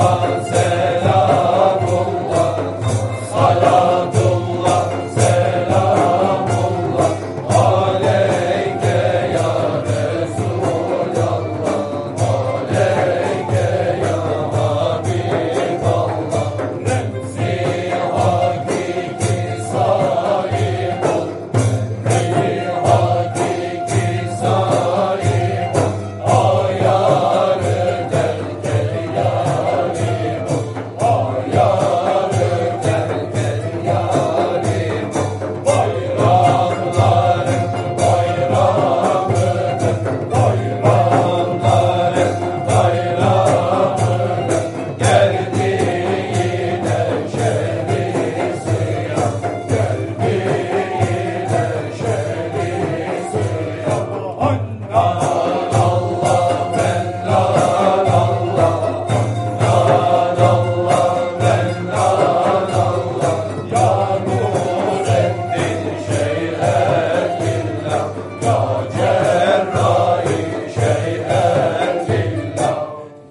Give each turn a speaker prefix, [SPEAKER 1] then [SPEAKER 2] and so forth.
[SPEAKER 1] Allah. Yeah.